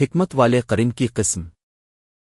حکمت والے قرن کی قسم۔